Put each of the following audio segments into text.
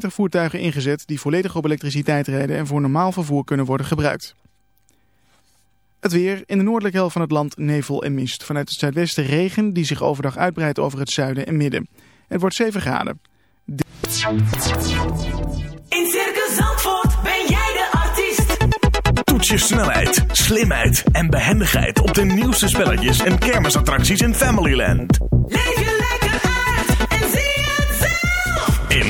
40 voertuigen ingezet die volledig op elektriciteit rijden en voor normaal vervoer kunnen worden gebruikt. Het weer. In de noordelijke helft van het land nevel en mist. Vanuit het zuidwesten regen die zich overdag uitbreidt over het zuiden en midden. Het wordt 7 graden. In Circus Zandvoort ben jij de artiest. Toets je snelheid, slimheid en behendigheid op de nieuwste spelletjes en kermisattracties in Familyland. Leef je lekker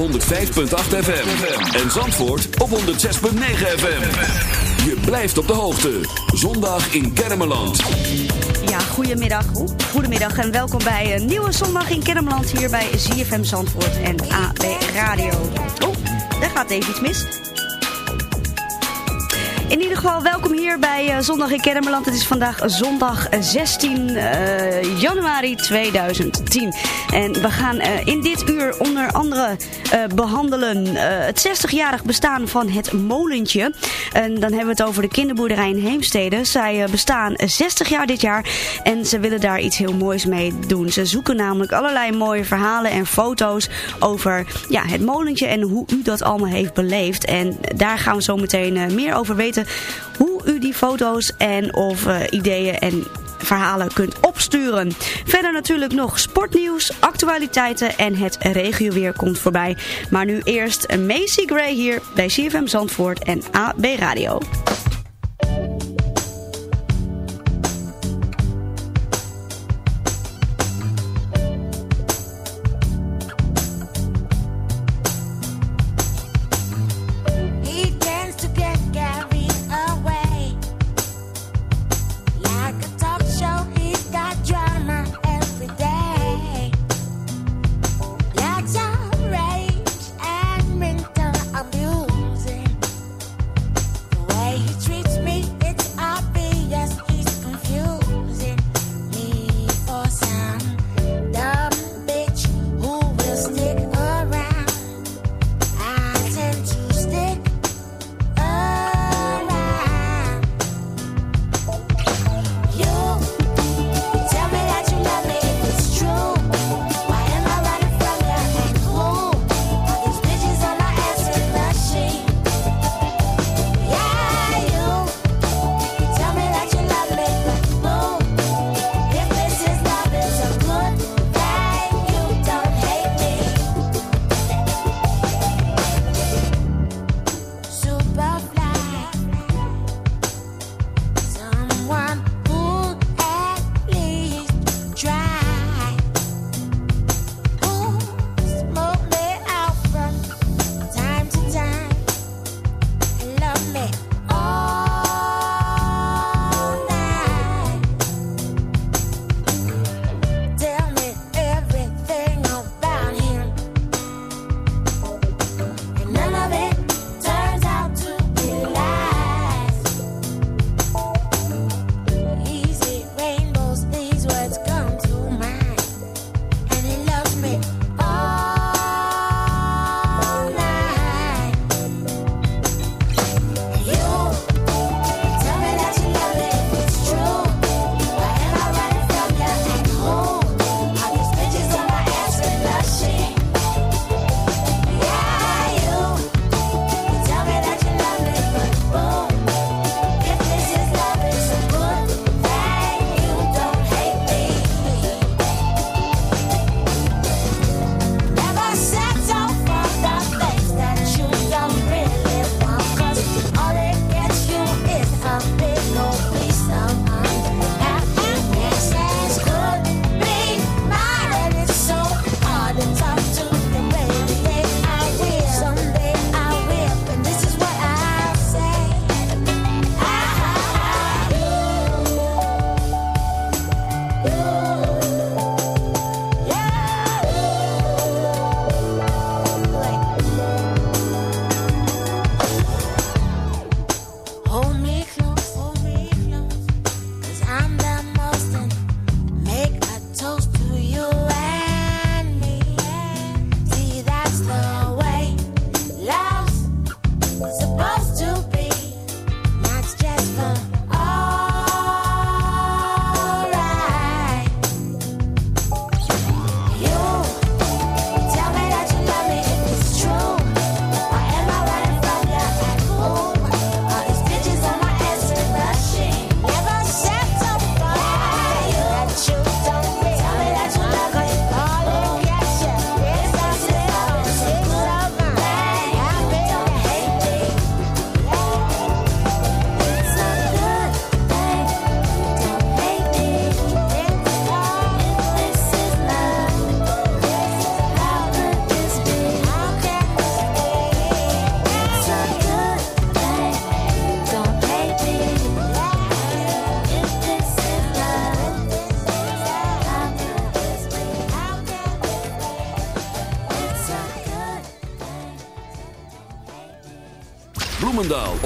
105.8 FM. En Zandvoort op 106.9 FM. Je blijft op de hoogte. Zondag in Kermeland. Ja, goedemiddag. Goedemiddag en welkom bij een nieuwe zondag in Kennemerland hier bij ZFM Zandvoort en AB Radio. Oh, daar gaat even iets mis. Welkom hier bij eh, Zondag in Kennemerland. Het is vandaag zondag 16 eh, januari 2010. En we gaan eh, in dit uur onder andere eh, behandelen eh, het 60-jarig bestaan van het molentje. En dan hebben we het over de kinderboerderij in Heemstede. Zij eh, bestaan 60 jaar dit jaar en ze willen daar iets heel moois mee doen. Ze zoeken namelijk allerlei mooie verhalen en foto's over ja, het molentje en hoe u dat allemaal heeft beleefd. En daar gaan we zo meteen eh, meer over weten hoe u die foto's en of eh, ideeën en verhalen kunt opsturen. Verder natuurlijk nog sportnieuws, actualiteiten en het regioweer komt voorbij. Maar nu eerst Macy Gray hier bij CFM Zandvoort en AB Radio.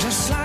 Just like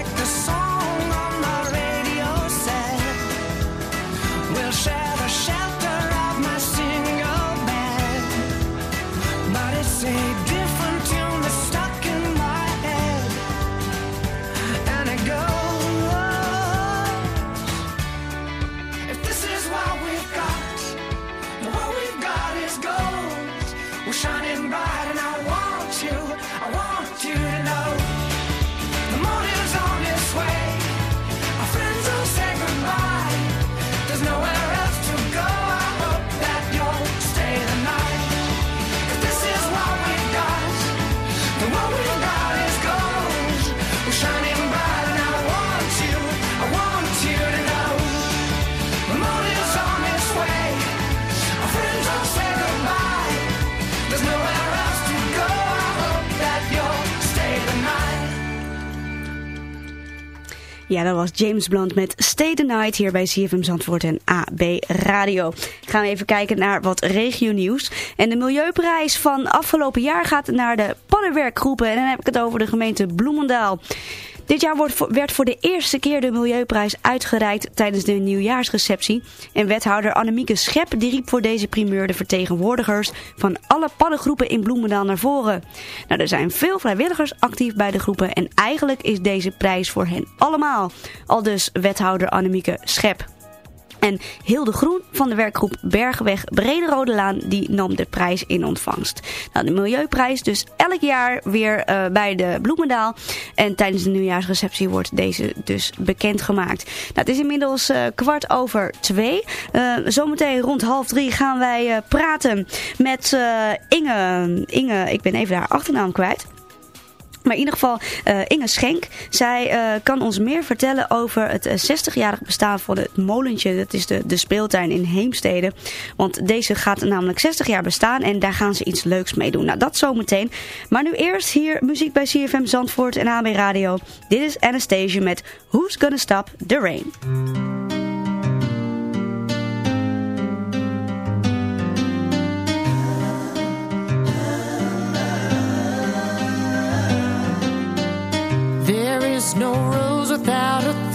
dat was James Blunt met Stay the Night hier bij CFM Zandvoort en AB Radio. Gaan we even kijken naar wat regionieuws. En de milieuprijs van afgelopen jaar gaat naar de paddenwerkgroepen. En dan heb ik het over de gemeente Bloemendaal. Dit jaar werd voor de eerste keer de milieuprijs uitgereikt tijdens de nieuwjaarsreceptie. En wethouder Annemieke Schep die riep voor deze primeur de vertegenwoordigers van alle paddengroepen in Bloemendaal naar voren. Nou, er zijn veel vrijwilligers actief bij de groepen en eigenlijk is deze prijs voor hen allemaal. Al dus wethouder Annemieke Schep. En Hilde Groen van de werkgroep Bergenweg Brede Rode Laan die nam de prijs in ontvangst. Nou, de milieuprijs dus elk jaar weer eh, bij de Bloemendaal. En tijdens de nieuwjaarsreceptie wordt deze dus bekendgemaakt. Nou, het is inmiddels eh, kwart over twee. Eh, zometeen rond half drie gaan wij praten met Inge. Inge, ik ben even haar achternaam kwijt. Maar in ieder geval eh, Inge Schenk. Zij eh, kan ons meer vertellen over het eh, 60-jarig bestaan van het molentje. Dat is de, de speeltuin in Heemstede. Want deze gaat namelijk 60 jaar bestaan en daar gaan ze iets leuks mee doen. Nou, dat zometeen. Maar nu eerst hier muziek bij CFM Zandvoort en AB Radio. Dit is Anastasia met Who's Gonna Stop the Rain. There is no rose without a thorn.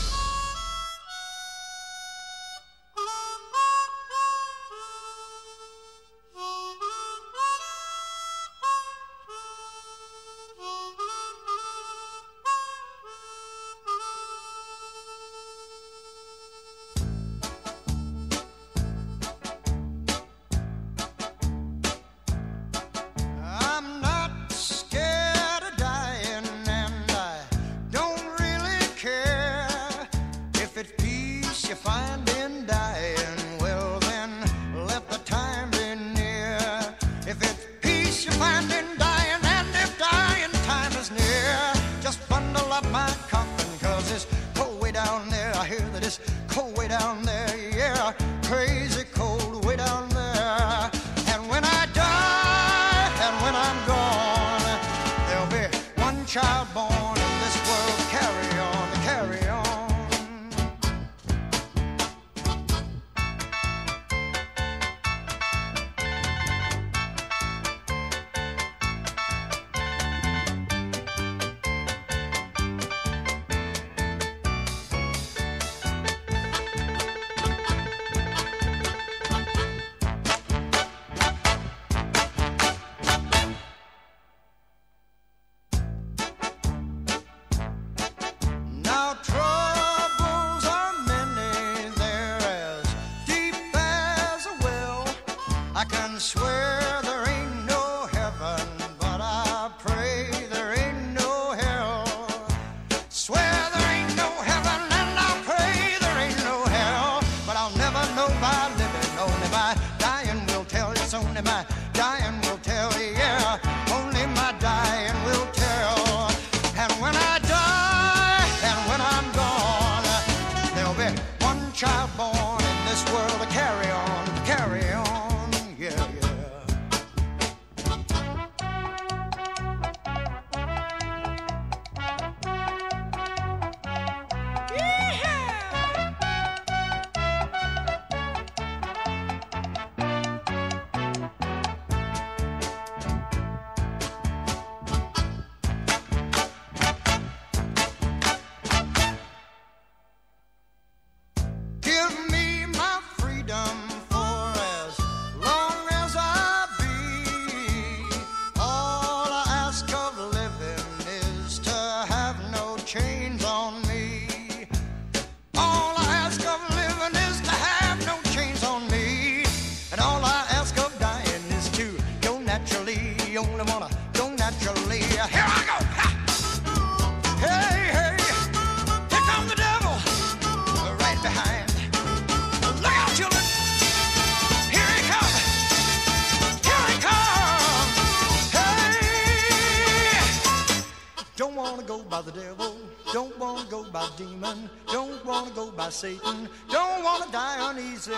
Satan. Don't wanna die uneasy.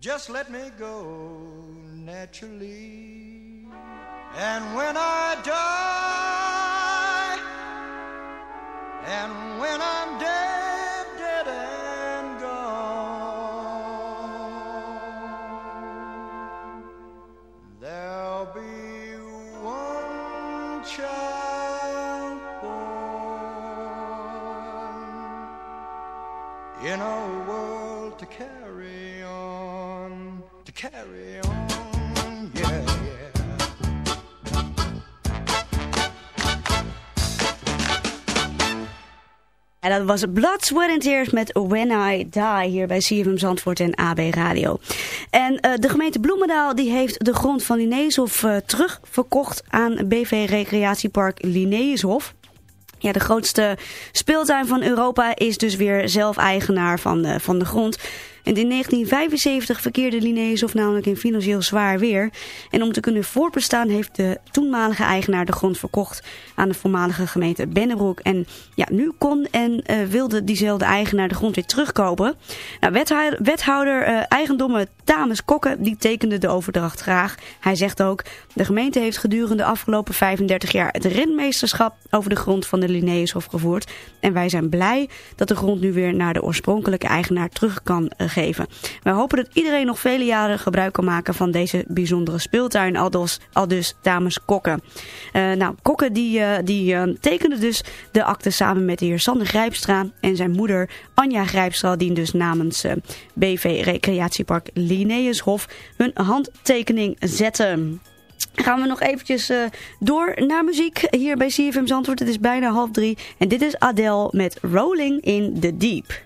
Just let me go naturally. And when I die, and when I'm dead Dat was Blood, Sweat and Tears met When I Die hier bij CFM Zandvoort en AB Radio. En eh, de gemeente Bloemendaal die heeft de grond van Linnaeushof eh, terugverkocht aan BV Recreatiepark Linnaeushof. Ja, de grootste speeltuin van Europa is dus weer zelf eigenaar van de, van de grond. En in 1975 verkeerde Linnaeushof namelijk in financieel zwaar weer. En om te kunnen voortbestaan heeft de toenmalige eigenaar de grond verkocht aan de voormalige gemeente Bennebroek. En ja, nu kon en eh, wilde diezelfde eigenaar de grond weer terugkopen. Nou, wethouder, wethouder eh, eigendommen Tames Kokke die tekende de overdracht graag. Hij zegt ook, de gemeente heeft gedurende de afgelopen 35 jaar het renmeesterschap over de grond van de Linnaeushof gevoerd. En wij zijn blij dat de grond nu weer naar de oorspronkelijke eigenaar terug kan eh, geven. Wij hopen dat iedereen nog vele jaren gebruik kan maken van deze bijzondere speeltuin, aldus, aldus dames Kokke. Eh, nou, Kokke die, eh, die eh, tekende dus de akte samen met de heer Sander Grijpstra en zijn moeder Anja Grijpstra, die dus namens BV Recreatiepark Linnaeushof hun handtekening zetten. Gaan we nog eventjes door naar muziek hier bij CFM Zandvoort. Het is bijna half drie en dit is Adele met Rolling in the Deep.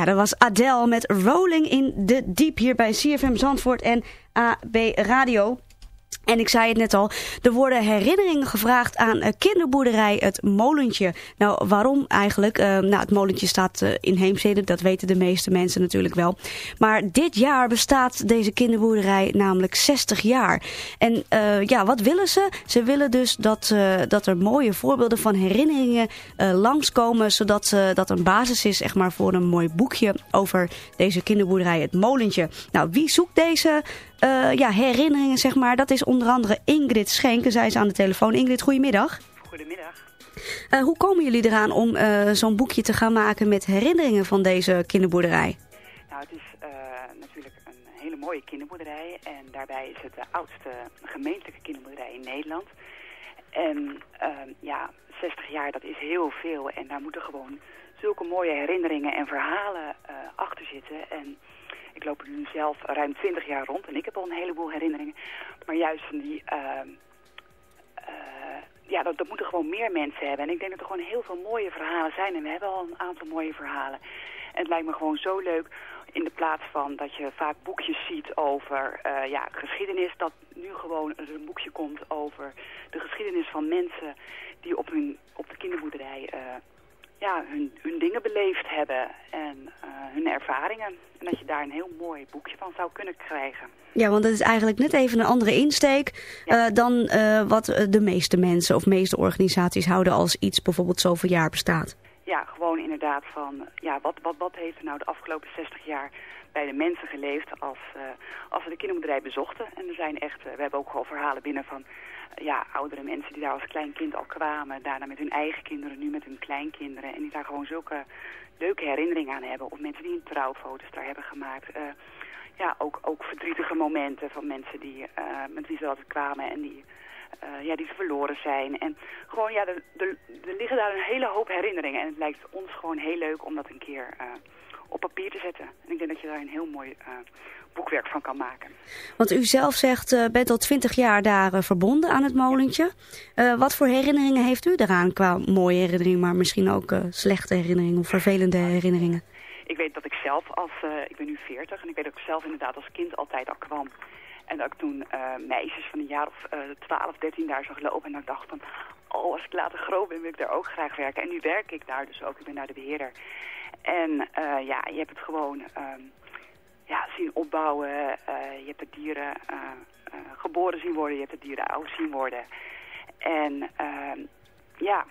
Ja, dat was Adele met Rolling in the Deep hier bij CFM Zandvoort en AB Radio. En ik zei het net al, er worden herinneringen gevraagd aan eh, kinderboerderij Het Molentje. Nou, waarom eigenlijk? Eh, nou, het molentje staat eh, in Heemstede, dat weten de meeste mensen natuurlijk wel. Maar dit jaar bestaat deze kinderboerderij namelijk 60 jaar. En ja, wat willen ze? Ze willen dus dat, dat er mooie voorbeelden van herinneringen langskomen, zodat dat een basis is zeg maar, voor een mooi boekje over deze kinderboerderij Het Molentje. Nou, wie zoekt deze eh, ja, herinneringen, zeg maar? Dat is onder andere Ingrid Schenken. Zij is aan de telefoon. Ingrid, goedemiddag. Goedemiddag. Eh, hoe komen jullie eraan om eh, zo'n boekje te gaan maken met herinneringen van deze kinderboerderij? Nou, het is natuurlijk een hele mooie kinderboerderij. En daarbij is het de oudste gemeentelijke kinderboerderij in Nederland. En ehm, ja, 60 jaar, dat is heel veel. En daar moeten gewoon zulke mooie herinneringen en verhalen achter zitten. En ik loop nu zelf ruim 20 jaar rond. En ik heb al een heleboel herinneringen. Maar juist van die... ehm, eh, ja, dat, dat moeten gewoon meer mensen hebben. En ik denk dat er gewoon heel veel mooie verhalen zijn. En we hebben al een aantal mooie verhalen. het lijkt me gewoon zo leuk in de plaats van dat je vaak boekjes ziet over eh, ja, geschiedenis, dat nu gewoon een boekje komt over de geschiedenis van mensen die op, hun, op de kinderboerderij eh, ja, hun, hun dingen beleefd hebben en eh, hun ervaringen. En dat je daar een heel mooi boekje van zou kunnen krijgen. Ja, want dat is eigenlijk net even een andere insteek eh, dan eh, wat de meeste mensen of meeste organisaties houden als iets bijvoorbeeld zoveel jaar bestaat. Ja, gewoon inderdaad van, ja, wat, wat, wat heeft er nou de afgelopen 60 jaar bij de mensen geleefd als, als we de kinderboerderij bezochten. En er zijn echt, we hebben ook wel verhalen binnen van, ja, oudere mensen die daar als klein kind al kwamen. Daarna met hun eigen kinderen, nu met hun kleinkinderen. En die daar gewoon zulke leuke herinneringen aan hebben. Of mensen die hun trouwfoto's daar hebben gemaakt. Eh, ja, ook, ook verdrietige momenten van mensen die, eh, met wie ze altijd kwamen en die, eh, ja, die verloren zijn. En gewoon, ja, er, er, liggen daar een hele hoop herinneringen. En het lijkt ons gewoon heel leuk om dat een keer op papier te zetten. En ik denk dat je daar een heel mooi eh, boekwerk van kan maken. Want u zelf zegt, eh bent al twintig jaar daar eh, verbonden aan het molentje. Wat voor herinneringen heeft u daaraan qua mooie herinneringen, maar misschien ook slechte herinneringen of vervelende herinneringen? Ik weet dat ik zelf als, ik ben nu 40 en ik weet dat ik zelf inderdaad als kind altijd al kwam. En dat ik toen meisjes van een jaar of 12, 13 daar zag lopen en dat ik dacht van, oh als ik later groot ben wil ik daar ook graag werken. En nu werk ik daar dus ook, ik ben daar de beheerder. En eh, ja, je hebt het gewoon ehm, ja, zien opbouwen, eh, je hebt de dieren eh, geboren zien worden, je hebt de dieren oud zien worden. En ehm, ja,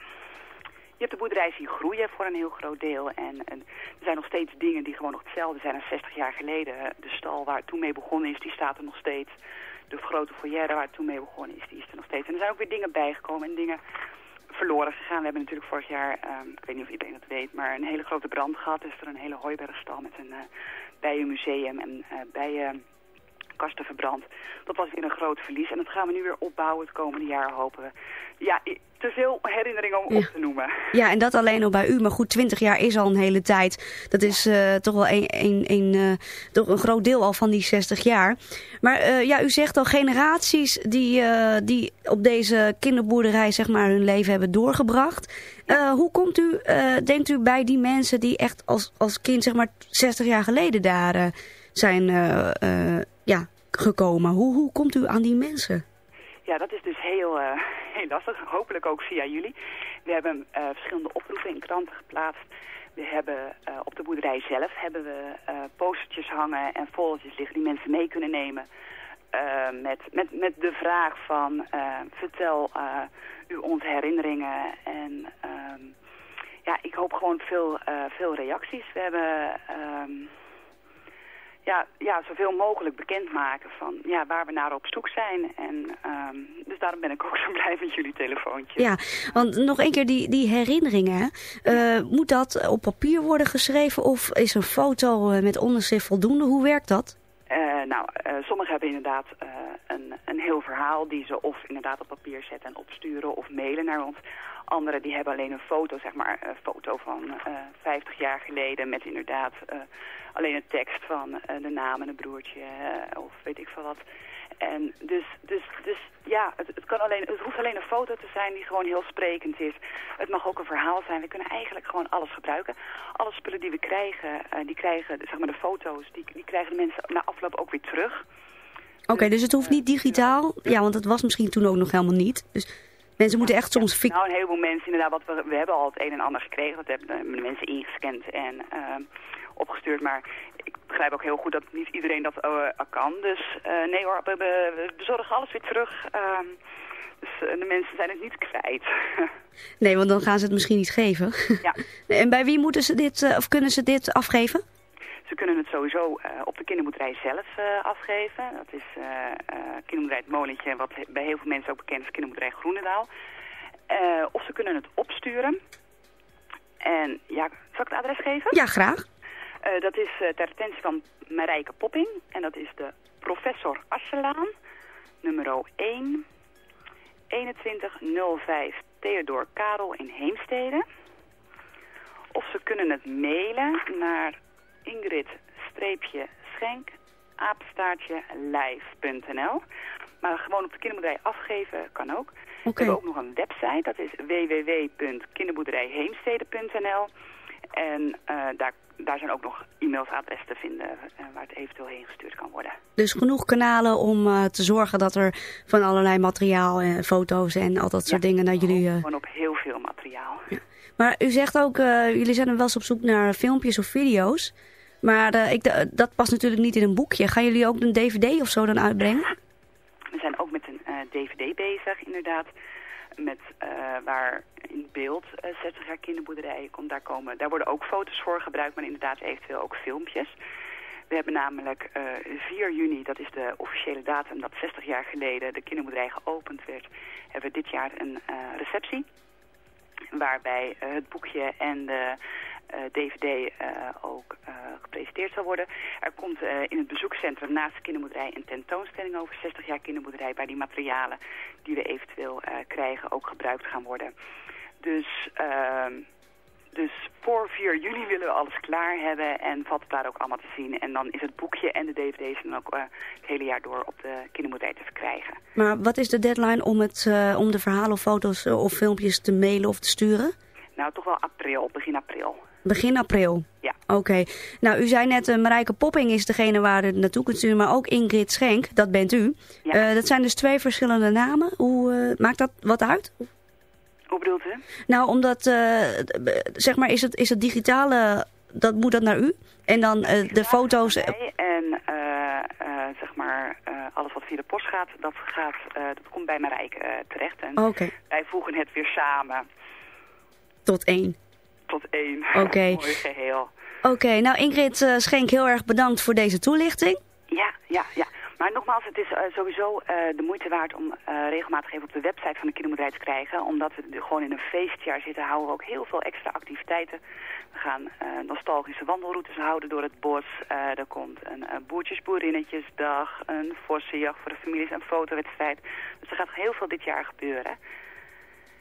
je hebt de boerderij zien groeien voor een heel groot deel. En, en er zijn nog steeds dingen die gewoon nog hetzelfde zijn als 60 jaar geleden. De stal waar het toen mee begonnen is, die staat er nog steeds. De grote foyer waar het toen mee begonnen is, die is er nog steeds. En er zijn ook weer dingen bijgekomen en dingen verloren gegaan. We hebben natuurlijk vorig jaar, ehm, ik weet niet of iedereen dat weet, maar een hele grote brand gehad. Dus er een hele hooibergstal met een uh, bijenmuseum en uh, bijen kasten verbrand. Dat was weer een groot verlies. En dat gaan we nu weer opbouwen het komende jaar, hopen we. Ja, te veel herinneringen om Ja. op te noemen. Ja, en dat alleen al bij u. Maar goed, 20 jaar is al een hele tijd. Dat is eh, toch wel een, een, een, eh, toch een groot deel al van die 60 jaar. Maar eh, ja, u zegt al generaties die, die op deze kinderboerderij zeg maar, hun leven hebben doorgebracht. Hoe komt u, denkt u bij die mensen die echt als, als kind zeg maar 60 jaar geleden daar zijn ja, gekomen? Hoe, hoe komt u aan die mensen? Ja, dat is dus heel, eh, lastig. Hopelijk ook via jullie. We hebben eh, verschillende oproepen in kranten geplaatst. We hebben eh, op de boerderij zelf hebben we postertjes hangen en foldertjes liggen die mensen mee kunnen nemen. Met, met, met de vraag van vertel eh, u onze herinneringen. En ehm, ja, ik hoop gewoon veel, veel reacties. We hebben ehm, ja, ja, zoveel mogelijk bekendmaken van ja, waar we naar op zoek zijn. En ehm, dus daarom ben ik ook zo blij met jullie telefoontje. Ja, want nog een keer die, die herinneringen. eh, moet dat op papier worden geschreven of is een foto eh, met onderschrift voldoende? Hoe werkt dat? Eh, nou, sommigen hebben inderdaad een, een heel verhaal die ze of inderdaad op papier zetten en opsturen of mailen naar ons. Anderen die hebben alleen een foto, zeg maar een foto van eh 50 jaar geleden met inderdaad eh, alleen een tekst van eh, de naam en een broertje of weet ik veel wat. En dus, dus, dus ja, het, het, kan alleen, het hoeft alleen een foto te zijn die gewoon heel sprekend is. Het mag ook een verhaal zijn. We kunnen eigenlijk gewoon alles gebruiken. Alle spullen die we krijgen, die krijgen, zeg maar de foto's, die, die krijgen de mensen na afloop ook weer terug. Oké, dus het hoeft niet digitaal. Ja, want dat was misschien toen ook nog helemaal niet. Dus mensen moeten echt soms... Nou, een heleboel mensen inderdaad, wat we, we hebben al het een en ander gekregen. Dat hebben de, mensen ingescand en ehm, opgestuurd. Maar ik begrijp ook heel goed dat niet iedereen dat eh, kan. Dus eh, nee hoor, we, we, bezorgen alles weer terug. Ehm, dus eh, de mensen zijn het niet kwijt. Nee, want dan gaan ze het misschien niet geven. Ja. En bij wie moeten ze dit, of kunnen ze dit afgeven? Ze kunnen het sowieso eh, op de kinderboerderij zelf eh, afgeven. Dat is eh kinderboerderij Het Molentje, wat bij heel veel mensen ook bekend is, kinderboerderij Groenendaal. Of ze kunnen het opsturen. En ja, zal ik het adres geven? Ja, graag. Dat is ter attentie van Marijke Popping. En dat is de professor Asselaan, nummer 1, 2105 Theodor Karel in Heemstede. Of ze kunnen het mailen naar Ingrid-schenk apenstaartje live.nl. Maar gewoon op de kinderboerderij afgeven kan ook. We hebben ook nog een website, dat is www.kinderboerderijheemstede.nl. En eh, daar, daar zijn ook nog e-mailadressen te vinden eh, waar het eventueel heen gestuurd kan worden. Dus genoeg kanalen om eh, te zorgen dat er van allerlei materiaal en foto's en al dat soort dingen naar jullie... Gewoon op. Maar u zegt ook, eh, jullie zijn wel eens op zoek naar filmpjes of video's. Maar eh, ik, d- dat past natuurlijk niet in een boekje. Gaan jullie ook een dvd of zo dan uitbrengen? We zijn ook met een eh, dvd bezig, inderdaad. Met, eh, waar in beeld eh, 60 jaar kinderboerderij komt. Daar, komen, daar worden ook foto's voor gebruikt, maar inderdaad eventueel ook filmpjes. We hebben namelijk eh 4 juni, dat is de officiële datum dat 60 jaar geleden de kinderboerderij geopend werd, hebben we dit jaar een eh, receptie. Waarbij eh, het boekje en de DVD eh, ook eh, gepresenteerd zal worden. Er komt in het bezoekcentrum naast de kinderboerderij een tentoonstelling over 60 jaar kinderboerderij... waar die materialen die we eventueel krijgen ook gebruikt gaan worden. Dus, ehm, dus voor 4 juli willen we alles klaar hebben en valt het daar ook allemaal te zien. En dan is het boekje en de DVD's dan ook eh, het hele jaar door op de kinderboerderij te verkrijgen. Maar wat is de deadline om, het, eh, om de verhalen of foto's eh, of filmpjes te mailen of te sturen? Nou, toch wel april, begin april. Begin april? Ja. Oké. Nou, u zei net, uh, Marijke Popping is degene waar u naartoe kunt sturen, maar ook Ingrid Schenk, dat bent u. Ja. Dat zijn dus twee verschillende namen. Hoe maakt dat wat uit? Hoe bedoelt u? Nou, omdat, eh, d- zeg maar, is het, is het digitale, dat moet dat naar u? En dan eh, de foto's... En eh, zeg maar, alles wat via de post gaat, dat, gaat, dat komt bij Marijke terecht. En wij voegen het weer samen tot één. tot één Oké. mooi geheel. Oké, nou Ingrid Schenk, heel erg bedankt voor deze toelichting. Ja, ja, ja. Maar nogmaals, het is eh, sowieso eh, de moeite waard om eh, regelmatig even op de website van de kinderboerderij te krijgen. Omdat we gewoon in een feestjaar zitten, houden we ook heel veel extra activiteiten. We gaan nostalgische wandelroutes houden door het bos. Er komt een boertjes-boerinnetjesdag, een vossenjacht voor de families, een fotowedstrijd. Dus er gaat heel veel dit jaar gebeuren.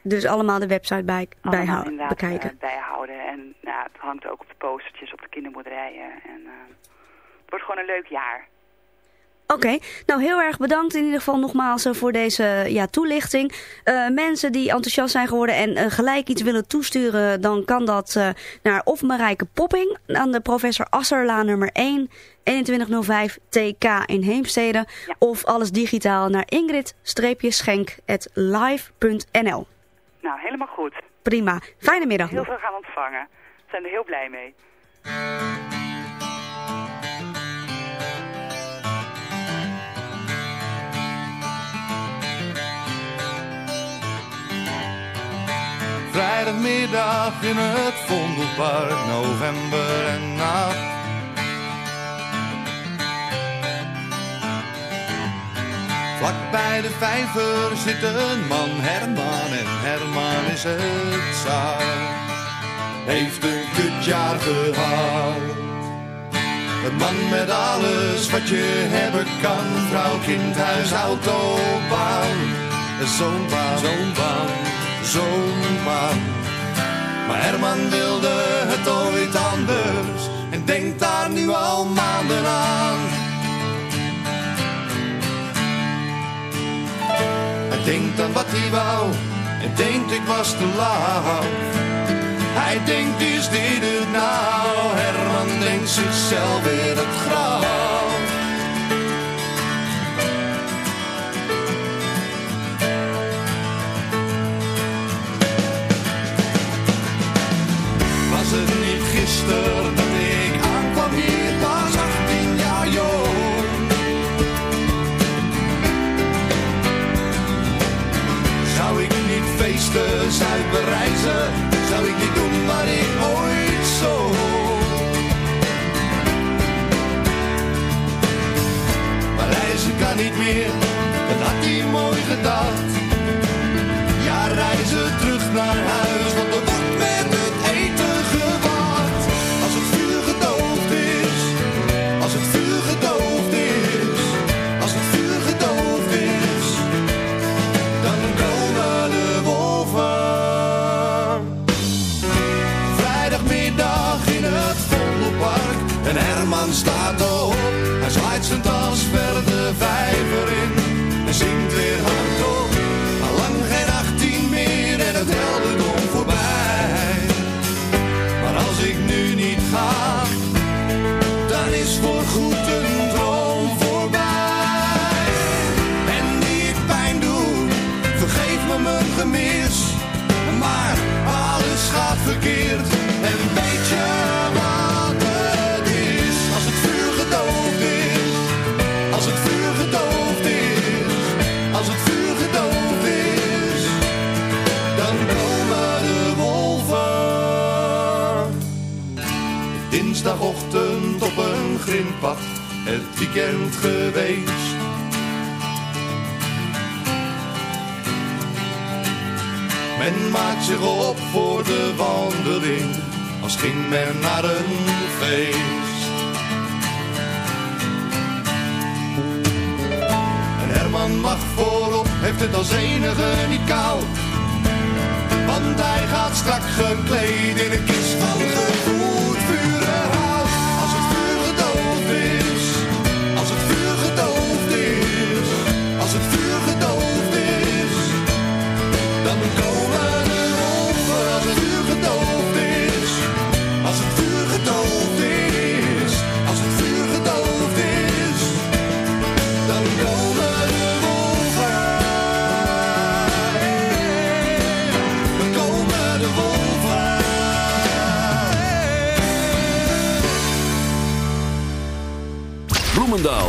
Dus allemaal de website bij, Allemaal bijhou- inderdaad, bekijken. bijhouden. En nou, het hangt ook op de postertjes op de kinderboerderijen. En, het wordt gewoon een leuk jaar. Oké, nou heel erg bedankt in ieder geval nogmaals eh, voor deze ja, toelichting. Eh, mensen die enthousiast zijn geworden en eh, gelijk iets willen toesturen, dan kan dat eh, naar of Marijke Popping aan de professor Asserla nummer 1, 2105 TK in Heemstede. Of alles digitaal naar ingrid-schenk.live.nl. Nou, helemaal goed. Prima, fijne middag Heel veel gaan ontvangen. We zijn er heel blij mee. Vrijdagmiddag in het Vondelpark, november en nacht. Vlak bij de vijver zit een man, Herman, en Herman is het zaad. Heeft een kutjaar gehad. Een man met alles wat je hebben kan. Vrouw, kind, huis, auto, baan, zo'n baan, zo'n baan. Maar Herman wilde het ooit anders. En denkt daar nu al maanden aan. Hij denkt aan wat hij wou. En denkt ik was te laat. Hij denkt, is dit het nou? Herman denkt zichzelf weer het graf. als ging men naar een feest. En Herman mag voorop, heeft het als enige niet koud. Want hij gaat strak gekleed in een kist van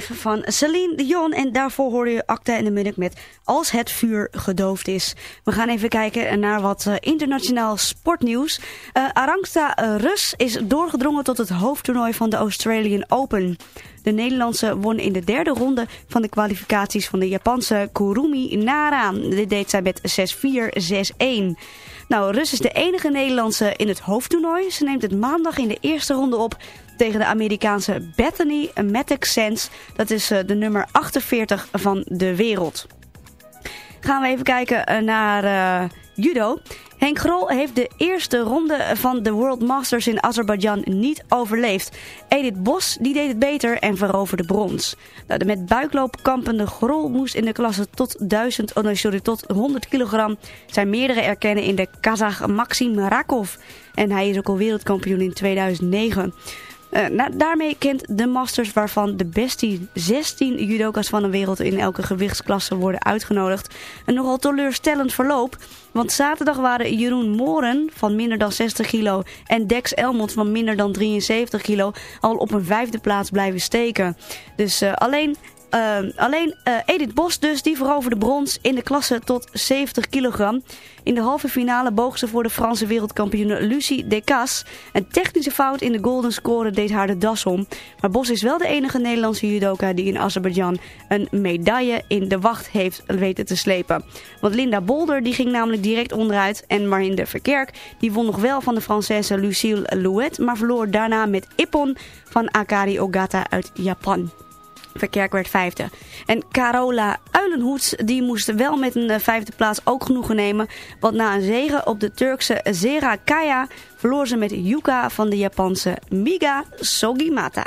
Van Celine Dion. En daarvoor hoorde je Acta in de Munnik met Als het vuur gedoofd is. We gaan even kijken naar wat eh, internationaal sportnieuws. Eh Arangsta eh, Rus is doorgedrongen tot het hoofdtoernooi van de Australian Open. De Nederlandse won in de derde ronde van de kwalificaties van de Japanse Kurumi Nara. Dit deed zij met 6-4, 6-1. Nou, Rus is de enige Nederlandse in het hoofdtoernooi. Ze neemt het maandag in de eerste ronde op tegen de Amerikaanse Bethany Matic Sense. Dat is eh, de nummer 48 van de wereld. Gaan we even kijken eh, naar eh, judo. Henk Grol heeft de eerste ronde van de World Masters in Azerbeidzjan niet overleefd. Edith Bos die deed het beter en veroverde brons. Nou, de met buikloop kampende Grol moest in de klasse tot, 1000, oh nee, sorry, tot 100 kilogram zijn meerdere erkennen in de Kazach Maxim Rakov. En hij is ook al wereldkampioen in 2009. Eh, nou, daarmee kent de Masters waarvan de beste 16 judoka's van de wereld in elke gewichtsklasse worden uitgenodigd. Een nogal teleurstellend verloop, want zaterdag waren Jeroen Moren van minder dan 60 kilo en Dex Elmond van minder dan 73 kilo al op een vijfde plaats blijven steken. Dus eh, alleen eh, alleen eh, Edith Bos dus, die veroverde brons in de klasse tot 70 kilogram. In de halve finale boog ze voor de Franse wereldkampioen Lucie Decas. Een technische fout in de golden score deed haar de das om. Maar Bos is wel de enige Nederlandse judoka die in Azerbeidzjan een medaille in de wacht heeft weten te slepen. Want Linda Bolder die ging namelijk direct onderuit. En Marinde Verkerk die won nog wel van de Française Lucille Louet. Maar verloor daarna met Ippon van Akari Ogata uit Japan. Verkerk werd vijfde. En Carola Uilenhoets die moest wel met een eh, vijfde plaats ook genoegen nemen. Want na een zege op de Turkse Zera Kaya verloor ze met Yuka van de Japanse Miga Sogimata.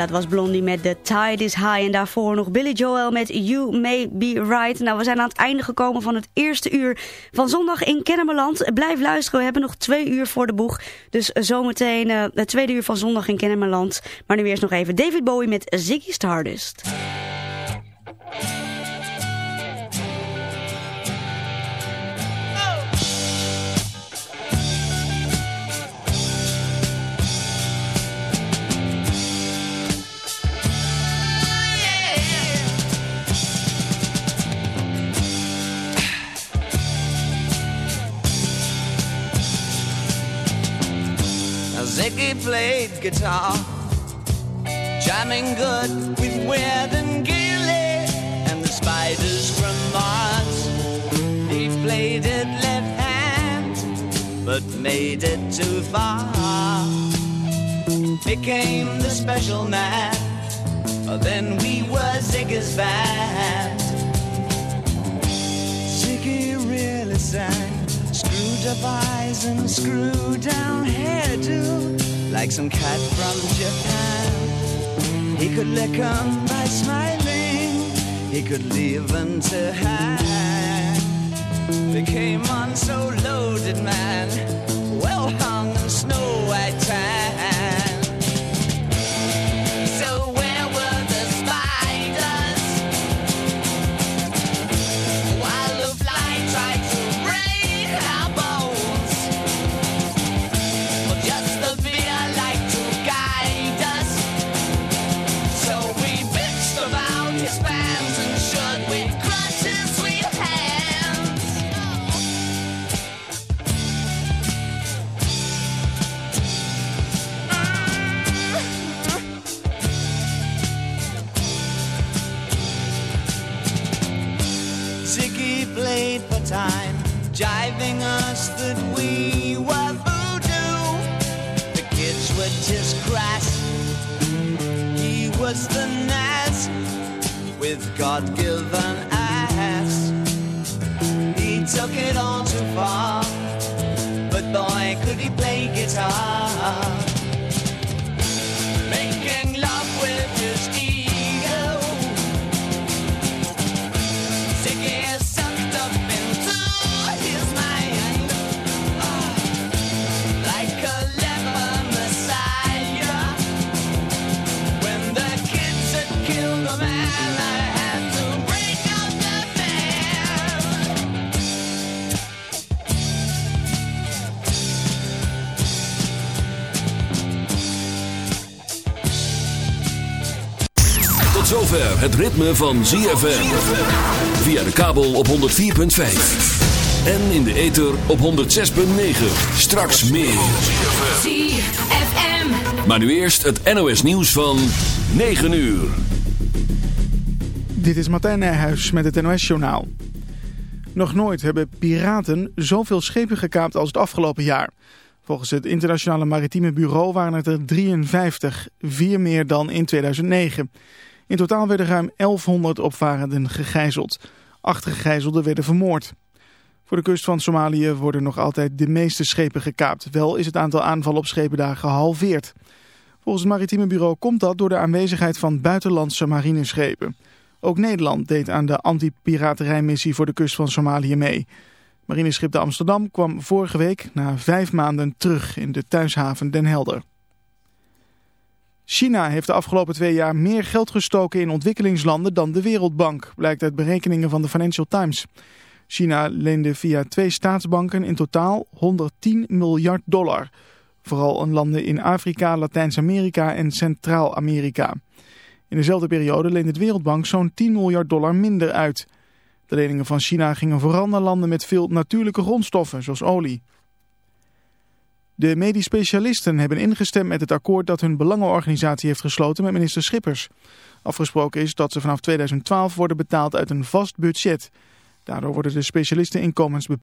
Dat was Blondie met The Tide is High. En daarvoor nog Billy Joel met You May Be Right. Nou, we zijn aan het einde gekomen van het eerste uur van zondag in Kennemerland. Blijf luisteren, we hebben nog twee uur voor de boeg. Dus zometeen eh, het tweede uur van zondag in Kennemerland. Maar nu eerst nog even David Bowie met Ziggy Stardust. Ziggy played guitar, jamming good with Weird and Gilly and the spiders from Mars. He played it left hand, but made it too far. Became the special man. Oh, then we were Ziggy's band. Ziggy really sang. Screwed up eyes and screwed down hairdo, like some cat from Japan. He could lick 'em by smiling. He could leave them to hang. They came on so loaded, man. Well hung in snow God-given ass. He took it all too far, but boy, could he play guitar. Zover het ritme van ZFM. Via de kabel op 104.5. En in de ether op 106.9. Straks meer. ZFM. Maar nu eerst het NOS nieuws van 9 uur. Dit is Martijn Nijhuis met het NOS-journaal. Nog nooit hebben piraten zoveel schepen gekaapt als het afgelopen jaar. Volgens het Internationale Maritieme Bureau waren het er 53, vier meer dan in 2009. In totaal werden ruim 1100 opvarenden gegijzeld. Acht gegijzelden werden vermoord. Voor de kust van Somalië worden nog altijd de meeste schepen gekaapt. Wel is het aantal aanvallen op schepen daar gehalveerd. Volgens het Maritieme Bureau komt dat door de aanwezigheid van buitenlandse marineschepen. Ook Nederland deed aan de anti-piraterijmissie voor de kust van Somalië mee. Marineschip de Amsterdam kwam vorige week na vijf maanden terug in de thuishaven Den Helder. China heeft de afgelopen twee jaar meer geld gestoken in ontwikkelingslanden dan de Wereldbank, blijkt uit berekeningen van de Financial Times. China leende via twee staatsbanken in totaal 110 miljard dollar. Vooral aan landen in Afrika, Latijns-Amerika en Centraal-Amerika. In dezelfde periode leende de Wereldbank zo'n 10 miljard dollar minder uit. De leningen van China gingen vooral naar landen met veel natuurlijke grondstoffen, zoals olie. De medisch specialisten hebben ingestemd met het akkoord dat hun belangenorganisatie heeft gesloten met minister Schippers. Afgesproken is dat ze vanaf 2012 worden betaald uit een vast budget. Daardoor worden de specialisteninkomens beperkt.